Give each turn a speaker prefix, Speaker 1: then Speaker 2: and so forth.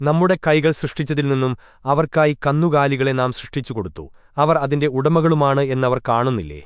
Speaker 1: നമ്മുടെ കൈകൾ സൃഷ്ടിച്ചതിൽ നിന്നും അവർക്കായി കന്നുകാലികളെ നാം സൃഷ്ടിച്ചു കൊടുത്തു അവർ അതിന്റെ ഉടമകളുമാണ് എന്നവർ കാണുന്നില്ലേ?